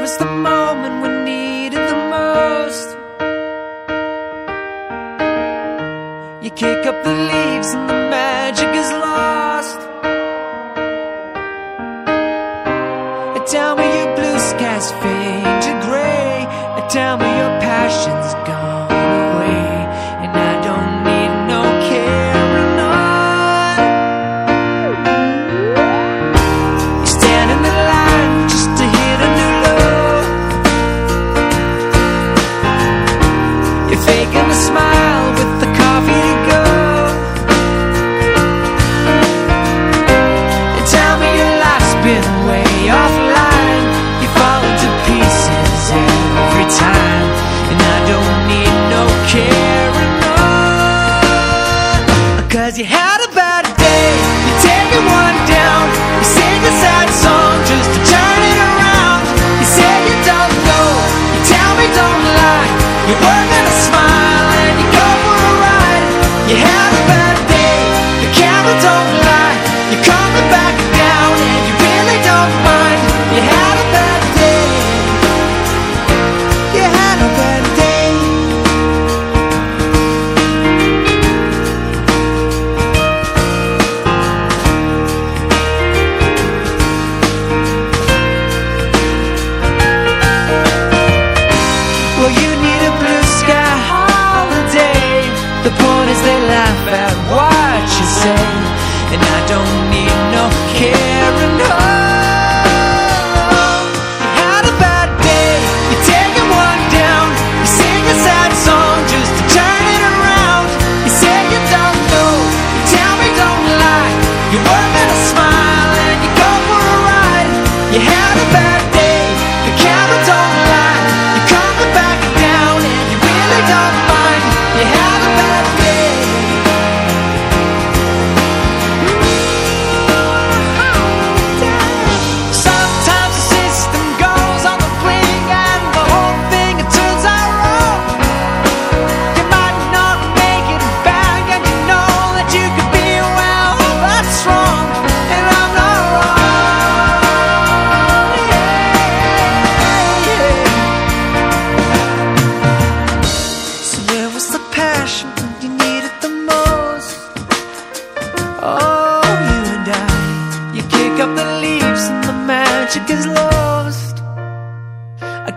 There is the moment we need it the most. You kick up the leaves and the magic is lost. And tell me your blue skies fade to gray. And tell me your passion's gone. offline. You fall to pieces every time. And I don't need no Cause you had a The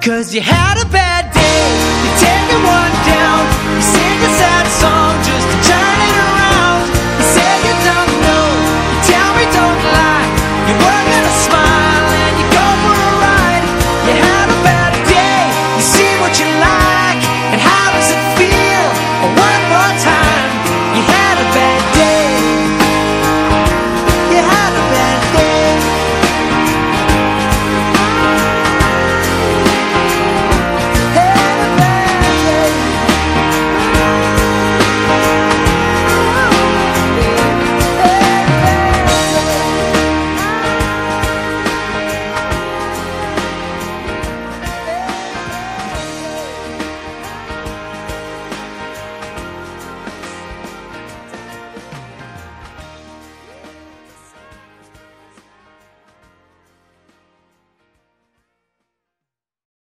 Cause you had a bad